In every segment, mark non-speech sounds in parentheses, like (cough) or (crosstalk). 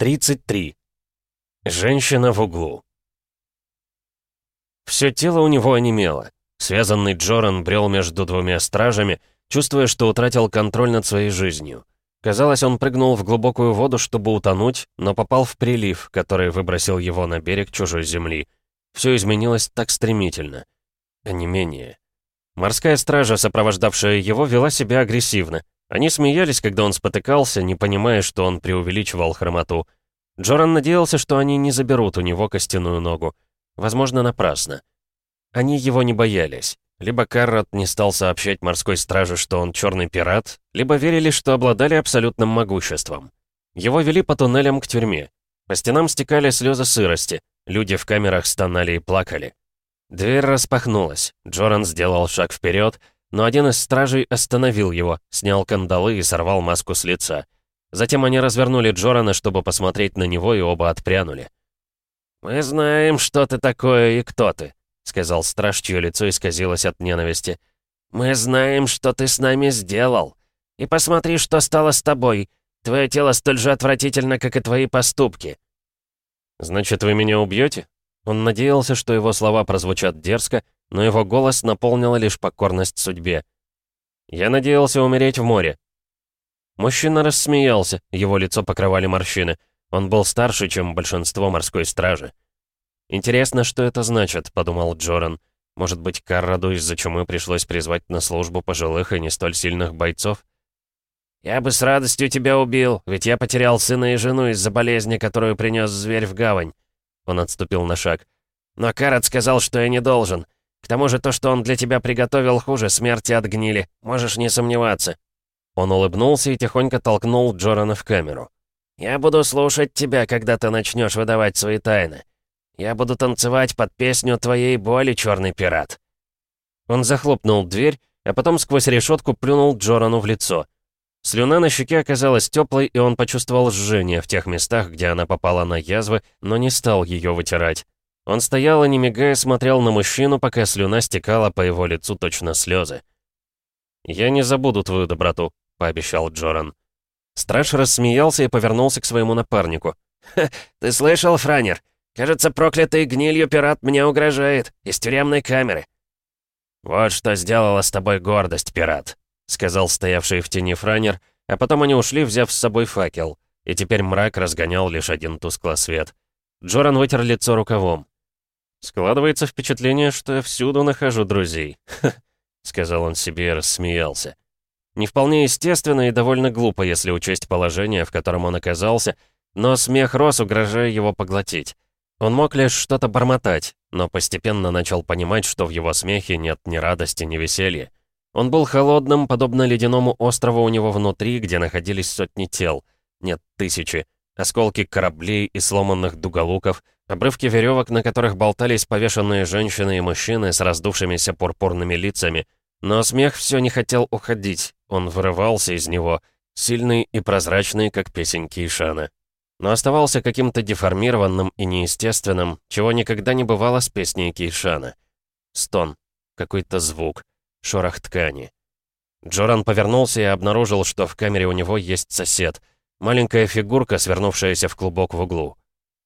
33. Женщина в углу. Все тело у него онемело. Связанный Джоран брел между двумя стражами, чувствуя, что утратил контроль над своей жизнью. Казалось, он прыгнул в глубокую воду, чтобы утонуть, но попал в прилив, который выбросил его на берег чужой земли. Все изменилось так стремительно. А не менее. Морская стража, сопровождавшая его, вела себя агрессивно, они смеялись, когда он спотыкался, не понимая, что он преувеличивал хромоту. Джоран надеялся, что они не заберут у него костяную ногу. Возможно, напрасно. Они его не боялись. Либо Каррот не стал сообщать морской страже, что он черный пират, либо верили, что обладали абсолютным могуществом. Его вели по туннелям к тюрьме. По стенам стекали слезы сырости. Люди в камерах стонали и плакали. Дверь распахнулась. Джоран сделал шаг вперед, но один из стражей остановил его, снял кандалы и сорвал маску с лица. Затем они развернули Джорана, чтобы посмотреть на него, и оба отпрянули. «Мы знаем, что ты такое и кто ты», — сказал страж, чье лицо исказилось от ненависти. «Мы знаем, что ты с нами сделал. И посмотри, что стало с тобой. Твое тело столь же отвратительно, как и твои поступки». «Значит, вы меня убьете?» Он надеялся, что его слова прозвучат дерзко, но его голос наполнил лишь покорность судьбе. «Я надеялся умереть в море». Мужчина рассмеялся, его лицо покрывали морщины. Он был старше, чем большинство морской стражи. «Интересно, что это значит», — подумал Джоран. «Может быть, Карраду из-за чумы пришлось призвать на службу пожилых и не столь сильных бойцов?» «Я бы с радостью тебя убил, ведь я потерял сына и жену из-за болезни, которую принес зверь в гавань». Он отступил на шаг. «Но Карад сказал, что я не должен. К тому же то, что он для тебя приготовил, хуже смерти от гнили. Можешь не сомневаться». Он улыбнулся и тихонько толкнул Джорана в камеру. «Я буду слушать тебя, когда ты начнешь выдавать свои тайны. Я буду танцевать под песню твоей боли, черный пират». Он захлопнул дверь, а потом сквозь решетку плюнул Джорану в лицо. Слюна на щеке оказалась теплой, и он почувствовал жжение в тех местах, где она попала на язвы, но не стал ее вытирать. Он стоял и, не мигая, смотрел на мужчину, пока слюна стекала по его лицу точно слезы. «Я не забуду твою доброту», — пообещал Джоран. Страж рассмеялся и повернулся к своему напарнику. «Ха, ты слышал, Франер? Кажется, проклятый гнилью пират мне угрожает из тюремной камеры». «Вот что сделала с тобой гордость, пират», — сказал стоявший в тени Франер, а потом они ушли, взяв с собой факел, и теперь мрак разгонял лишь один тускло свет. Джоран вытер лицо рукавом. «Складывается впечатление, что я всюду нахожу друзей», (laughs) — сказал он себе и рассмеялся. Не вполне естественно и довольно глупо, если учесть положение, в котором он оказался, но смех рос, угрожая его поглотить. Он мог лишь что-то бормотать, но постепенно начал понимать, что в его смехе нет ни радости, ни веселья. Он был холодным, подобно ледяному острову у него внутри, где находились сотни тел. Нет, тысячи. Осколки кораблей и сломанных дуголуков — Обрывки веревок, на которых болтались повешенные женщины и мужчины с раздувшимися пурпурными лицами. Но смех все не хотел уходить, он вырывался из него, сильный и прозрачный, как песенки Ишана. Но оставался каким-то деформированным и неестественным, чего никогда не бывало с песней Кейшана. Стон, какой-то звук, шорох ткани. Джоран повернулся и обнаружил, что в камере у него есть сосед. Маленькая фигурка, свернувшаяся в клубок в углу.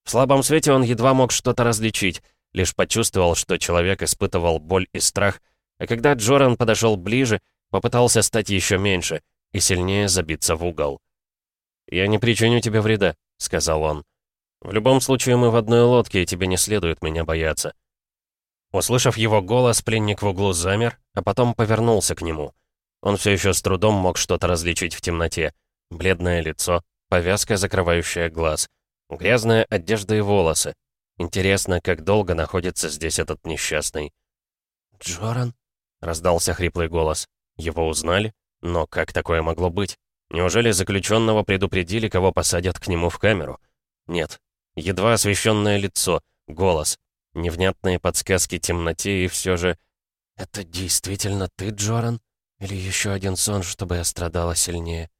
В слабом свете он едва мог что-то различить, лишь почувствовал, что человек испытывал боль и страх, а когда Джоран подошел ближе, попытался стать еще меньше и сильнее забиться в угол. «Я не причиню тебе вреда», — сказал он. «В любом случае мы в одной лодке, и тебе не следует меня бояться». Услышав его голос, пленник в углу замер, а потом повернулся к нему. Он все еще с трудом мог что-то различить в темноте. Бледное лицо, повязка, закрывающая глаз — Грязная одежда и волосы. Интересно, как долго находится здесь этот несчастный. «Джоран?» — раздался хриплый голос. Его узнали? Но как такое могло быть? Неужели заключенного предупредили, кого посадят к нему в камеру? Нет. Едва освещенное лицо, голос, невнятные подсказки темноте и все же... «Это действительно ты, Джоран? Или еще один сон, чтобы я страдала сильнее?»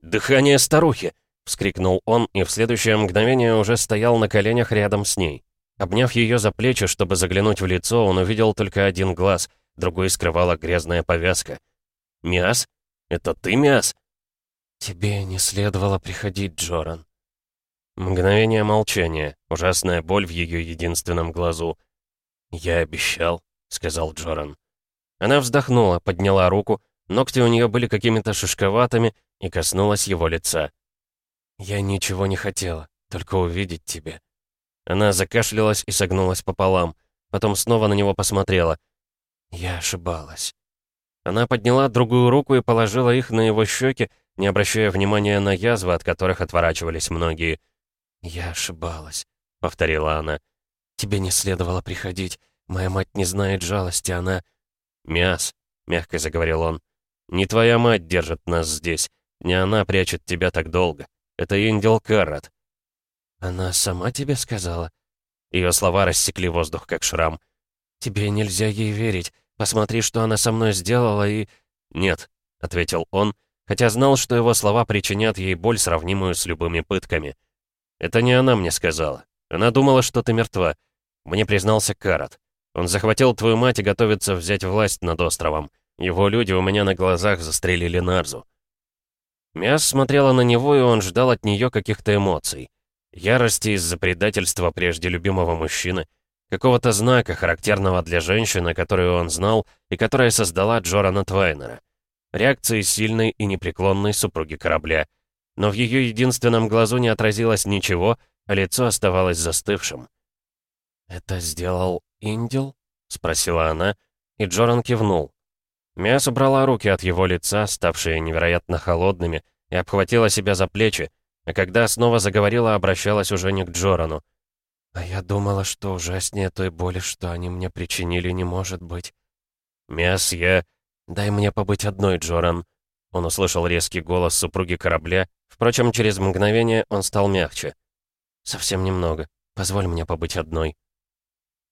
«Дыхание старухи!» вскрикнул он и в следующее мгновение уже стоял на коленях рядом с ней. Обняв ее за плечи, чтобы заглянуть в лицо, он увидел только один глаз, другой скрывала грязная повязка. «Миас? Это ты, Миас?» «Тебе не следовало приходить, Джоран». Мгновение молчания, ужасная боль в ее единственном глазу. «Я обещал», — сказал Джоран. Она вздохнула, подняла руку, ногти у нее были какими-то шишковатыми и коснулась его лица. «Я ничего не хотела, только увидеть тебя». Она закашлялась и согнулась пополам, потом снова на него посмотрела. «Я ошибалась». Она подняла другую руку и положила их на его щеки, не обращая внимания на язвы, от которых отворачивались многие. «Я ошибалась», — повторила она. «Тебе не следовало приходить. Моя мать не знает жалости, она...» «Мяс», — мягко заговорил он, — «не твоя мать держит нас здесь. Не она прячет тебя так долго». Это Индил Каррот». «Она сама тебе сказала?» Ее слова рассекли воздух, как шрам. «Тебе нельзя ей верить. Посмотри, что она со мной сделала, и...» «Нет», — ответил он, хотя знал, что его слова причинят ей боль, сравнимую с любыми пытками. «Это не она мне сказала. Она думала, что ты мертва. Мне признался Карат. Он захватил твою мать и готовится взять власть над островом. Его люди у меня на глазах застрелили Нарзу. Миас смотрела на него, и он ждал от нее каких-то эмоций. Ярости из-за предательства прежде любимого мужчины, какого-то знака, характерного для женщины, которую он знал и которая создала Джорана Твайнера. Реакции сильной и непреклонной супруги корабля. Но в ее единственном глазу не отразилось ничего, а лицо оставалось застывшим. «Это сделал Индил?» — спросила она, и Джоран кивнул. Мия собрала руки от его лица, ставшие невероятно холодными, и обхватила себя за плечи, а когда снова заговорила, обращалась уже не к Джорану. «А я думала, что ужаснее той боли, что они мне причинили, не может быть». «Миас, я...» «Дай мне побыть одной, Джоран». Он услышал резкий голос супруги корабля, впрочем, через мгновение он стал мягче. «Совсем немного. Позволь мне побыть одной».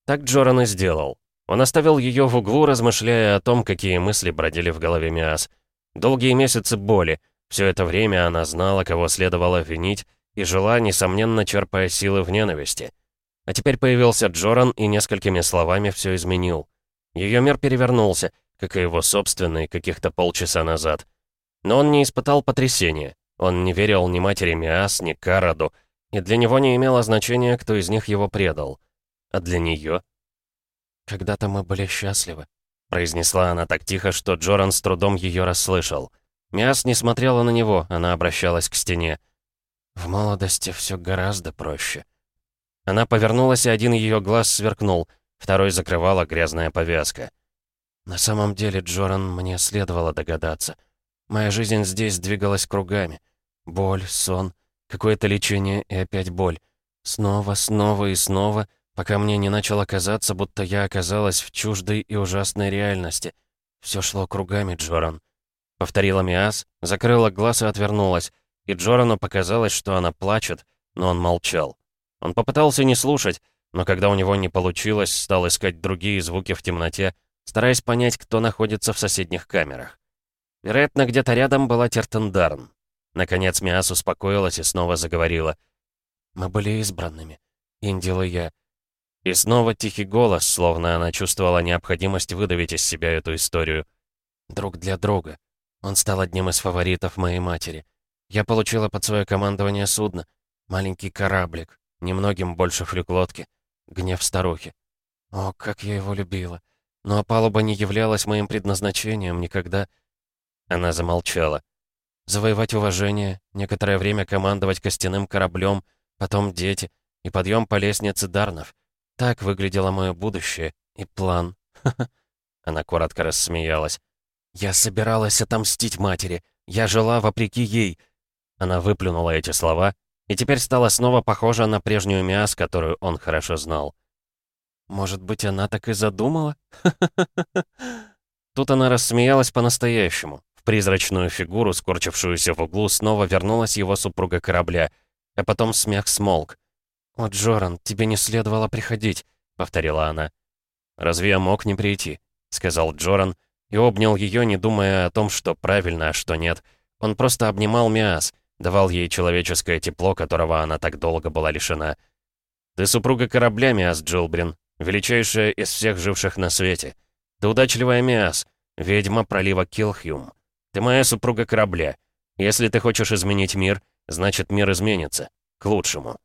Так Джоран и сделал. Он оставил ее в углу, размышляя о том, какие мысли бродили в голове Миас. Долгие месяцы боли. Все это время она знала, кого следовало винить, и жила, несомненно, черпая силы в ненависти. А теперь появился Джоран и несколькими словами все изменил. Ее мир перевернулся, как и его собственный, каких-то полчаса назад. Но он не испытал потрясения. Он не верил ни матери Миас, ни Караду, и для него не имело значения, кто из них его предал. А для нее «Когда-то мы были счастливы», — произнесла она так тихо, что Джоран с трудом ее расслышал. Миас не смотрела на него, она обращалась к стене. «В молодости все гораздо проще». Она повернулась, и один ее глаз сверкнул, второй закрывала грязная повязка. «На самом деле, Джоран, мне следовало догадаться. Моя жизнь здесь двигалась кругами. Боль, сон, какое-то лечение и опять боль. Снова, снова и снова пока мне не начало казаться, будто я оказалась в чуждой и ужасной реальности. Все шло кругами, Джоран. Повторила Миас, закрыла глаз и отвернулась, и Джорану показалось, что она плачет, но он молчал. Он попытался не слушать, но когда у него не получилось, стал искать другие звуки в темноте, стараясь понять, кто находится в соседних камерах. Вероятно, где-то рядом была Тертендарн. Наконец Миас успокоилась и снова заговорила. «Мы были избранными. Индил и я. И снова тихий голос, словно она чувствовала необходимость выдавить из себя эту историю. «Друг для друга. Он стал одним из фаворитов моей матери. Я получила под свое командование судно. Маленький кораблик, немногим больше флюклотки. Гнев старухи. О, как я его любила. Но палуба не являлась моим предназначением никогда...» Она замолчала. «Завоевать уважение, некоторое время командовать костяным кораблем, потом дети и подъем по лестнице Дарнов — так выглядело мое будущее и план. (laughs) Она коротко рассмеялась. «Я собиралась отомстить матери. Я жила вопреки ей». Она выплюнула эти слова и теперь стала снова похожа на прежнюю Миас, которую он хорошо знал. «Может быть, она так и задумала?» (laughs) Тут она рассмеялась по-настоящему. В призрачную фигуру, скорчившуюся в углу, снова вернулась его супруга корабля, а потом смех смолк. «О, Джоран, тебе не следовало приходить», — повторила она. «Разве я мог не прийти?» — сказал Джоран и обнял ее, не думая о том, что правильно, а что нет. Он просто обнимал Миас, давал ей человеческое тепло, которого она так долго была лишена. «Ты супруга корабля, Миас Джилбрин, величайшая из всех живших на свете. Ты удачливая Миас, ведьма пролива Килхюм. Ты моя супруга корабля. Если ты хочешь изменить мир, значит мир изменится. К лучшему».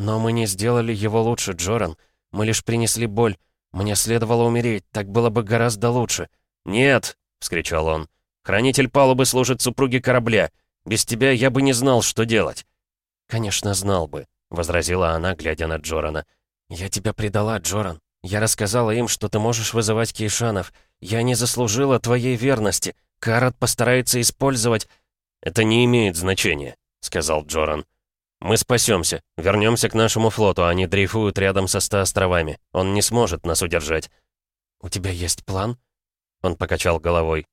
Но мы не сделали его лучше, Джоран. Мы лишь принесли боль. Мне следовало умереть, так было бы гораздо лучше. Нет, вскричал он. Хранитель палубы служит супруге корабля. Без тебя я бы не знал, что делать. Конечно, знал бы, возразила она, глядя на Джорана. Я тебя предала, Джоран. Я рассказала им, что ты можешь вызывать кейшанов. Я не заслужила твоей верности. Карат постарается использовать... «Это не имеет значения», — сказал Джоран. Мы спасемся, вернемся к нашему флоту, они дрейфуют рядом со ста островами. Он не сможет нас удержать. У тебя есть план? Он покачал головой.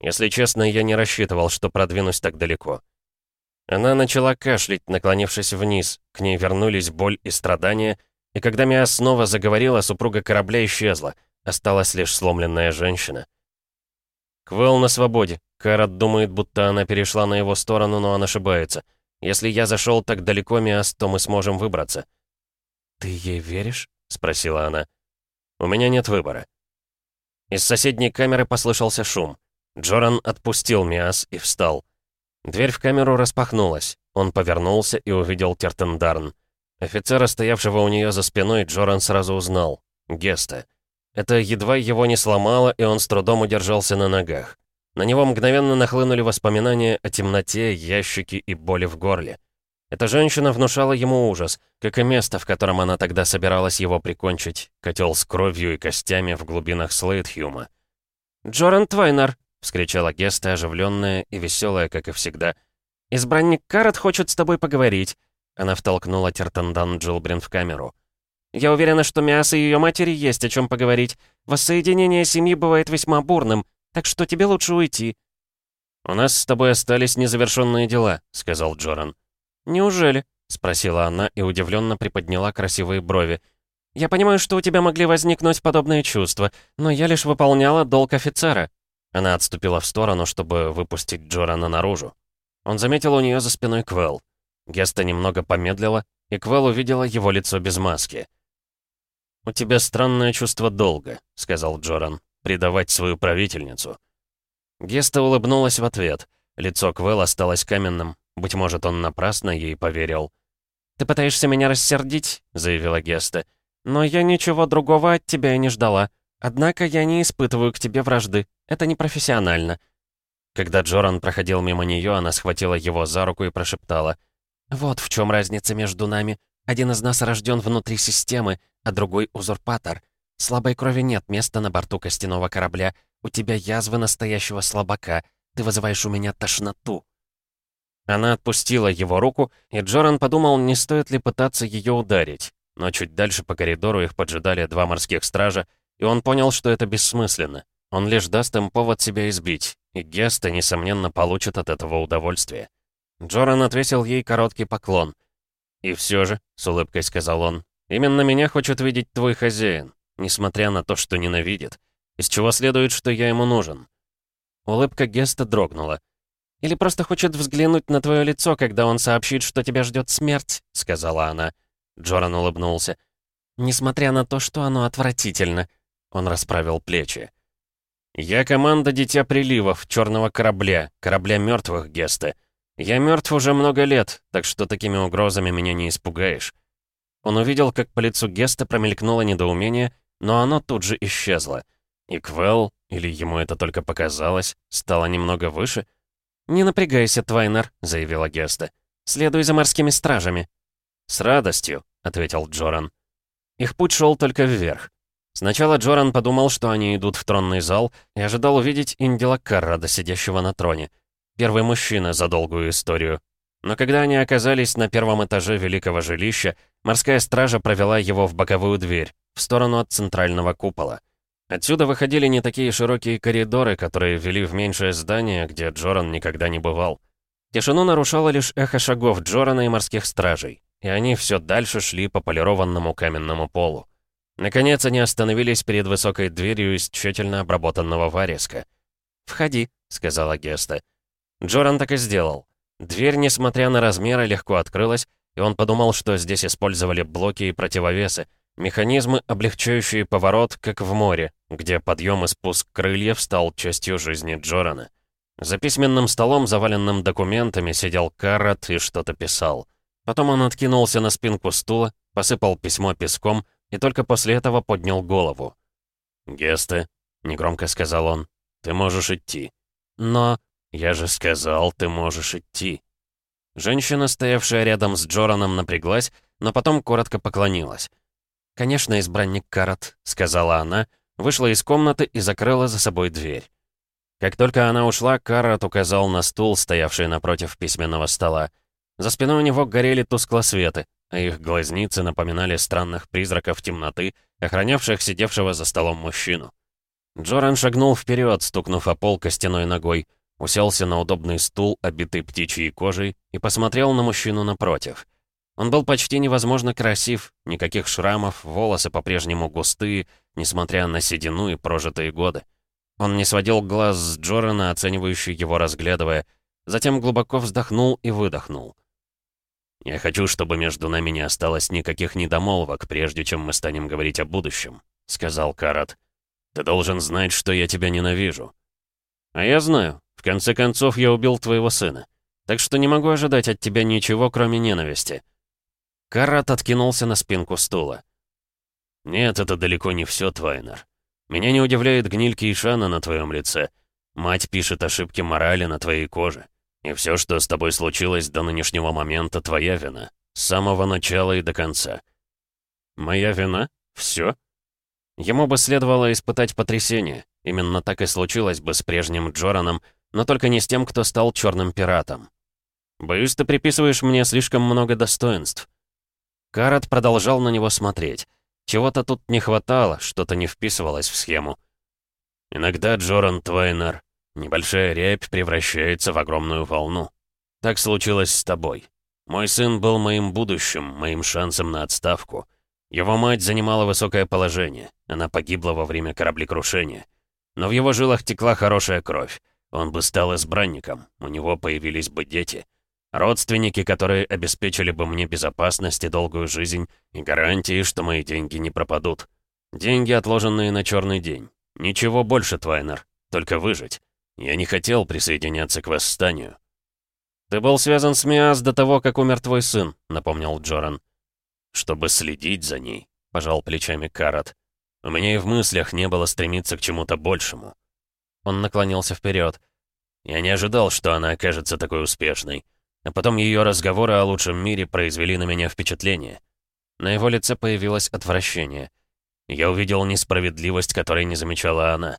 Если честно, я не рассчитывал, что продвинусь так далеко. Она начала кашлять, наклонившись вниз. К ней вернулись боль и страдания, и когда Миа снова заговорила, супруга корабля исчезла. Осталась лишь сломленная женщина. Квелл на свободе. Карат думает, будто она перешла на его сторону, но он ошибается. Если я зашел так далеко, Миас, то мы сможем выбраться». «Ты ей веришь?» — спросила она. «У меня нет выбора». Из соседней камеры послышался шум. Джоран отпустил Миас и встал. Дверь в камеру распахнулась. Он повернулся и увидел Тертендарн. Офицера, стоявшего у нее за спиной, Джоран сразу узнал. Геста. Это едва его не сломало, и он с трудом удержался на ногах. На него мгновенно нахлынули воспоминания о темноте, ящике и боли в горле. Эта женщина внушала ему ужас, как и место, в котором она тогда собиралась его прикончить, котел с кровью и костями в глубинах Слейтхюма. «Джоран Твайнер!» — вскричала Геста, оживленная и веселая, как и всегда. «Избранник Карат хочет с тобой поговорить!» Она втолкнула Тертандан Джилбрин в камеру. «Я уверена, что мясо и ее матери есть о чем поговорить. Воссоединение семьи бывает весьма бурным. Так что тебе лучше уйти». «У нас с тобой остались незавершенные дела», — сказал Джоран. «Неужели?» — спросила она и удивленно приподняла красивые брови. «Я понимаю, что у тебя могли возникнуть подобные чувства, но я лишь выполняла долг офицера». Она отступила в сторону, чтобы выпустить Джорана наружу. Он заметил у нее за спиной Квелл. Геста немного помедлила, и Квелл увидела его лицо без маски. «У тебя странное чувство долга», — сказал Джоран предавать свою правительницу. Геста улыбнулась в ответ. Лицо Квел осталось каменным. Быть может, он напрасно ей поверил. «Ты пытаешься меня рассердить?» — заявила Геста. «Но я ничего другого от тебя и не ждала. Однако я не испытываю к тебе вражды. Это непрофессионально». Когда Джоран проходил мимо нее, она схватила его за руку и прошептала. «Вот в чем разница между нами. Один из нас рожден внутри системы, а другой — узурпатор. Слабой крови нет места на борту костяного корабля. У тебя язвы настоящего слабака. Ты вызываешь у меня тошноту». Она отпустила его руку, и Джоран подумал, не стоит ли пытаться ее ударить. Но чуть дальше по коридору их поджидали два морских стража, и он понял, что это бессмысленно. Он лишь даст им повод себя избить, и Геста, несомненно, получит от этого удовольствие. Джоран ответил ей короткий поклон. «И все же», — с улыбкой сказал он, — «именно меня хочет видеть твой хозяин несмотря на то, что ненавидит, из чего следует, что я ему нужен. Улыбка Геста дрогнула. «Или просто хочет взглянуть на твое лицо, когда он сообщит, что тебя ждет смерть», — сказала она. Джоран улыбнулся. «Несмотря на то, что оно отвратительно», — он расправил плечи. «Я команда Дитя Приливов, черного корабля, корабля мертвых Геста. Я мертв уже много лет, так что такими угрозами меня не испугаешь». Он увидел, как по лицу Геста промелькнуло недоумение, но оно тут же исчезло. И Квелл, или ему это только показалось, стало немного выше? «Не напрягайся, Твайнер», — заявила Геста. «Следуй за морскими стражами». «С радостью», — ответил Джоран. Их путь шел только вверх. Сначала Джоран подумал, что они идут в тронный зал, и ожидал увидеть Индила Каррада, сидящего на троне. Первый мужчина за долгую историю. Но когда они оказались на первом этаже великого жилища, Морская стража провела его в боковую дверь, в сторону от центрального купола. Отсюда выходили не такие широкие коридоры, которые вели в меньшее здание, где Джоран никогда не бывал. Тишину нарушало лишь эхо шагов Джорана и морских стражей, и они все дальше шли по полированному каменному полу. Наконец они остановились перед высокой дверью из тщательно обработанного вариска. «Входи», — сказала Геста. Джоран так и сделал. Дверь, несмотря на размеры, легко открылась, и он подумал, что здесь использовали блоки и противовесы, механизмы, облегчающие поворот, как в море, где подъем и спуск крыльев стал частью жизни Джорана. За письменным столом, заваленным документами, сидел Карат и что-то писал. Потом он откинулся на спинку стула, посыпал письмо песком и только после этого поднял голову. Гесты, — негромко сказал он, — «ты можешь идти». «Но...» «Я же сказал, ты можешь идти», Женщина, стоявшая рядом с Джораном, напряглась, но потом коротко поклонилась. «Конечно, избранник Карат», — сказала она, вышла из комнаты и закрыла за собой дверь. Как только она ушла, Карат указал на стул, стоявший напротив письменного стола. За спиной у него горели тусклосветы, а их глазницы напоминали странных призраков темноты, охранявших сидевшего за столом мужчину. Джоран шагнул вперед, стукнув о пол костяной ногой, уселся на удобный стул, обитый птичьей кожей, и посмотрел на мужчину напротив. Он был почти невозможно красив, никаких шрамов, волосы по-прежнему густые, несмотря на седину и прожитые годы. Он не сводил глаз с Джорана, оценивающий его, разглядывая, затем глубоко вздохнул и выдохнул. «Я хочу, чтобы между нами не осталось никаких недомолвок, прежде чем мы станем говорить о будущем», — сказал Карат. «Ты должен знать, что я тебя ненавижу». «А я знаю. В конце концов, я убил твоего сына. Так что не могу ожидать от тебя ничего, кроме ненависти». Карат откинулся на спинку стула. «Нет, это далеко не все, Твайнер. Меня не удивляет гниль Кейшана на твоем лице. Мать пишет ошибки морали на твоей коже. И все, что с тобой случилось до нынешнего момента, твоя вина. С самого начала и до конца». «Моя вина? Все?» Ему бы следовало испытать потрясение. Именно так и случилось бы с прежним Джораном, но только не с тем, кто стал черным пиратом. Боюсь, ты приписываешь мне слишком много достоинств». Карат продолжал на него смотреть. Чего-то тут не хватало, что-то не вписывалось в схему. Иногда Джоран Твайнер, небольшая рябь превращается в огромную волну. Так случилось с тобой. Мой сын был моим будущим, моим шансом на отставку. Его мать занимала высокое положение. Она погибла во время кораблекрушения. Но в его жилах текла хорошая кровь. Он бы стал избранником, у него появились бы дети. Родственники, которые обеспечили бы мне безопасность и долгую жизнь, и гарантии, что мои деньги не пропадут. Деньги, отложенные на черный день. Ничего больше, Твайнер. Только выжить. Я не хотел присоединяться к восстанию. «Ты был связан с Миас до того, как умер твой сын», — напомнил Джоран. «Чтобы следить за ней», — пожал плечами Карат. «У меня и в мыслях не было стремиться к чему-то большему». Он наклонился вперед. «Я не ожидал, что она окажется такой успешной. А потом ее разговоры о лучшем мире произвели на меня впечатление. На его лице появилось отвращение. Я увидел несправедливость, которой не замечала она.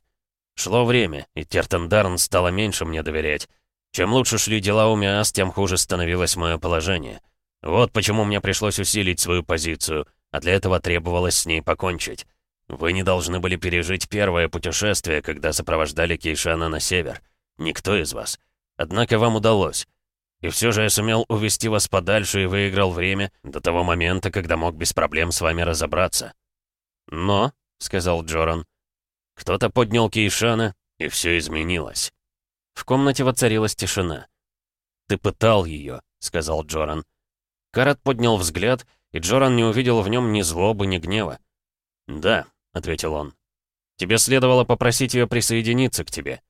Шло время, и Тертендарн стало меньше мне доверять. Чем лучше шли дела у Миас, тем хуже становилось мое положение. Вот почему мне пришлось усилить свою позицию, а для этого требовалось с ней покончить. Вы не должны были пережить первое путешествие, когда сопровождали Кейшана на север. Никто из вас. Однако вам удалось. И все же я сумел увести вас подальше и выиграл время до того момента, когда мог без проблем с вами разобраться. Но, — сказал Джоран, — кто-то поднял Кейшана, и все изменилось. В комнате воцарилась тишина. «Ты пытал ее», — сказал Джоран. Карат поднял взгляд, и Джоран не увидел в нем ни злобы, ни гнева. «Да», — ответил он. «Тебе следовало попросить ее присоединиться к тебе».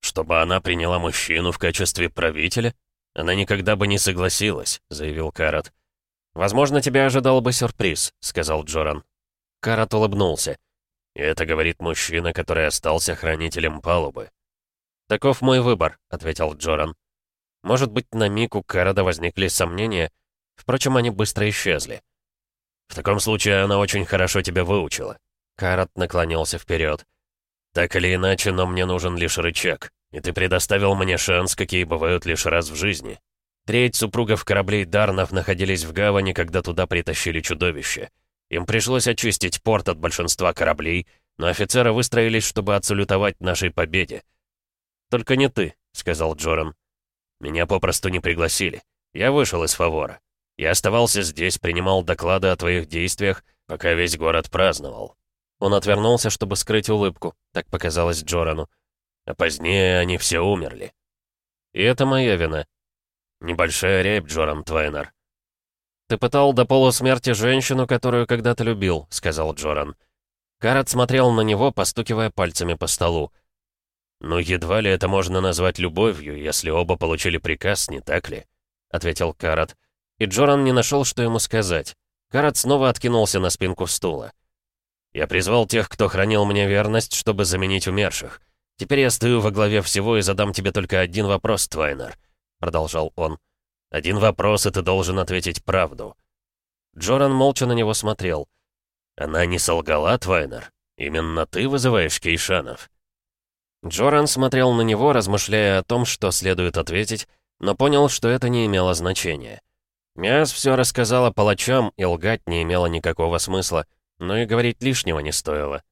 «Чтобы она приняла мужчину в качестве правителя?» «Она никогда бы не согласилась», — заявил Карат. «Возможно, тебя ожидал бы сюрприз», — сказал Джоран. Карат улыбнулся. «И это говорит мужчина, который остался хранителем палубы». «Таков мой выбор», — ответил Джоран. Может быть, на миг у Карада возникли сомнения, впрочем, они быстро исчезли. «В таком случае она очень хорошо тебя выучила». Карат наклонился вперед. «Так или иначе, но мне нужен лишь рычаг. И ты предоставил мне шанс, какие бывают лишь раз в жизни. Треть супругов кораблей Дарнов находились в гавани, когда туда притащили чудовище. Им пришлось очистить порт от большинства кораблей, но офицеры выстроились, чтобы отсалютовать нашей победе. «Только не ты», — сказал Джоран. «Меня попросту не пригласили. Я вышел из фавора. Я оставался здесь, принимал доклады о твоих действиях, пока весь город праздновал». Он отвернулся, чтобы скрыть улыбку, так показалось Джорану а позднее они все умерли. И это моя вина. Небольшая рябь, Джоран Твайнер. «Ты пытал до полусмерти женщину, которую когда-то любил», — сказал Джоран. Карат смотрел на него, постукивая пальцами по столу. «Ну, едва ли это можно назвать любовью, если оба получили приказ, не так ли?» — ответил Карат. И Джоран не нашел, что ему сказать. Карат снова откинулся на спинку стула. «Я призвал тех, кто хранил мне верность, чтобы заменить умерших. «Теперь я стою во главе всего и задам тебе только один вопрос, Твайнер», — продолжал он. «Один вопрос, и ты должен ответить правду». Джоран молча на него смотрел. «Она не солгала, Твайнер? Именно ты вызываешь Кейшанов?» Джоран смотрел на него, размышляя о том, что следует ответить, но понял, что это не имело значения. Мяс все рассказала палачам, и лгать не имело никакого смысла, но и говорить лишнего не стоило.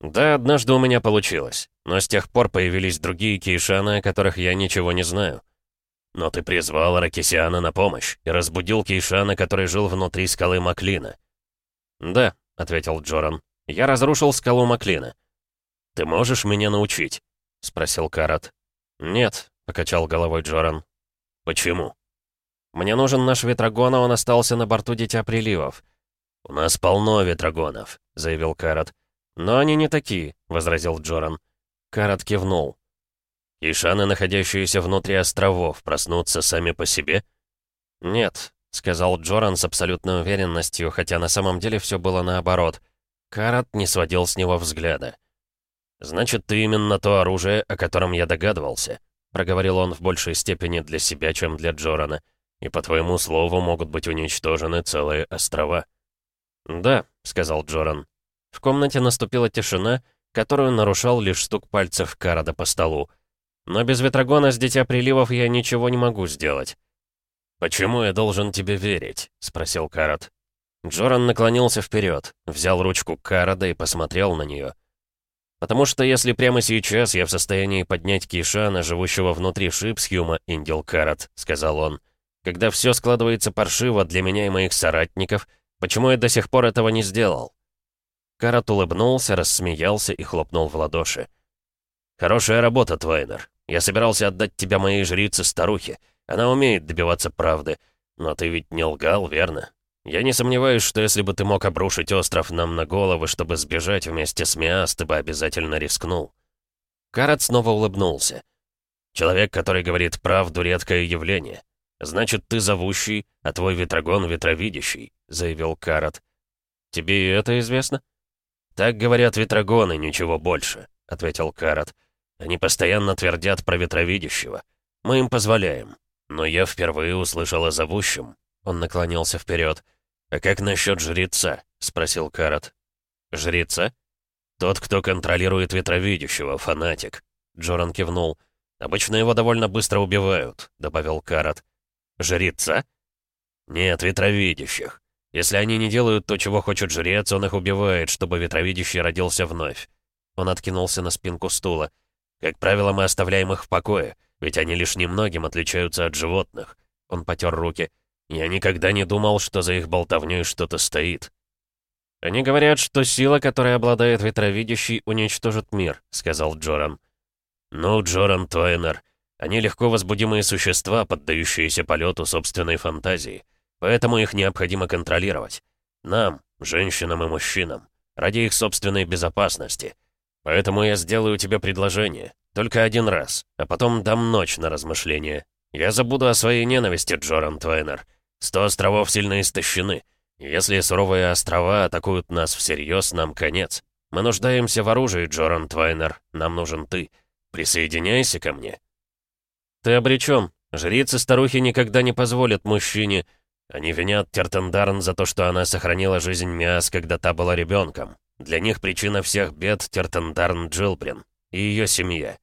Да, однажды у меня получилось. Но с тех пор появились другие кейшаны, о которых я ничего не знаю. Но ты призвал Ракисиана на помощь и разбудил кейшана, который жил внутри скалы Маклина. Да, ответил Джоран. Я разрушил скалу Маклина. Ты можешь меня научить? спросил Карат. Нет, покачал головой Джоран. Почему? Мне нужен наш ветрогон, а он остался на борту Дитя Приливов. У нас полно ветрогонов, заявил Карат. «Но они не такие», — возразил Джоран. Карат кивнул. И шаны находящиеся внутри островов, проснутся сами по себе?» «Нет», — сказал Джоран с абсолютной уверенностью, хотя на самом деле все было наоборот. Карат не сводил с него взгляда. «Значит, ты именно то оружие, о котором я догадывался», — проговорил он в большей степени для себя, чем для Джорана. «И по твоему слову могут быть уничтожены целые острова». «Да», — сказал Джоран, в комнате наступила тишина, которую нарушал лишь стук пальцев Карада по столу. Но без Ветрогона с Дитя Приливов я ничего не могу сделать. «Почему я должен тебе верить?» — спросил Карад. Джоран наклонился вперед, взял ручку Карада и посмотрел на нее. «Потому что если прямо сейчас я в состоянии поднять Кишана, живущего внутри Шипсхюма, Индил Карад», — сказал он, — «когда все складывается паршиво для меня и моих соратников, почему я до сих пор этого не сделал?» Карат улыбнулся, рассмеялся и хлопнул в ладоши. «Хорошая работа, Твайнер. Я собирался отдать тебя моей жрице-старухе. Она умеет добиваться правды. Но ты ведь не лгал, верно? Я не сомневаюсь, что если бы ты мог обрушить остров нам на головы, чтобы сбежать вместе с Миас, ты бы обязательно рискнул». Карат снова улыбнулся. «Человек, который говорит правду, редкое явление. Значит, ты зовущий, а твой ветрогон ветровидящий», — заявил Карат. «Тебе и это известно?» «Так говорят ветрогоны, ничего больше», — ответил Карат. «Они постоянно твердят про ветровидящего. Мы им позволяем. Но я впервые услышал о зовущем». Он наклонился вперед. «А как насчет жреца?» — спросил Карат. «Жреца?» «Тот, кто контролирует ветровидящего, фанатик». Джоран кивнул. «Обычно его довольно быстро убивают», — добавил Карат. «Жреца?» «Нет, ветровидящих. Если они не делают то, чего хочет жрец, он их убивает, чтобы ветровидящий родился вновь. Он откинулся на спинку стула. Как правило, мы оставляем их в покое, ведь они лишь немногим отличаются от животных. Он потер руки. Я никогда не думал, что за их болтовней что-то стоит. «Они говорят, что сила, которой обладает ветровидящий, уничтожит мир», — сказал Джоран. «Ну, Джоран Туэнер, они легко возбудимые существа, поддающиеся полету собственной фантазии. Поэтому их необходимо контролировать. Нам, женщинам и мужчинам. Ради их собственной безопасности. Поэтому я сделаю тебе предложение. Только один раз. А потом дам ночь на размышление. Я забуду о своей ненависти, Джоран Твайнер. Сто островов сильно истощены. Если суровые острова атакуют нас всерьез, нам конец. Мы нуждаемся в оружии, Джоран Твайнер. Нам нужен ты. Присоединяйся ко мне. Ты обречен. Жрицы-старухи никогда не позволят мужчине... Они винят Тертендарн за то, что она сохранила жизнь Миас, когда та была ребенком. Для них причина всех бед Тертендарн Джилбрин и ее семья.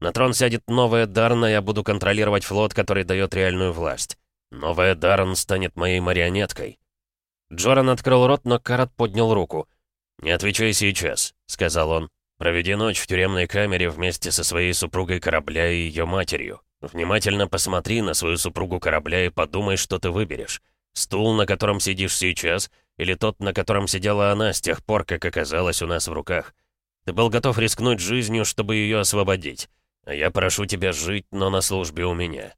На трон сядет новая Дарна, я буду контролировать флот, который дает реальную власть. Новая Дарн станет моей марионеткой. Джоран открыл рот, но Карат поднял руку. «Не отвечай сейчас», — сказал он. «Проведи ночь в тюремной камере вместе со своей супругой корабля и ее матерью. Внимательно посмотри на свою супругу корабля и подумай, что ты выберешь. Стул, на котором сидишь сейчас, или тот, на котором сидела она с тех пор, как оказалась у нас в руках. Ты был готов рискнуть жизнью, чтобы ее освободить. А я прошу тебя жить, но на службе у меня.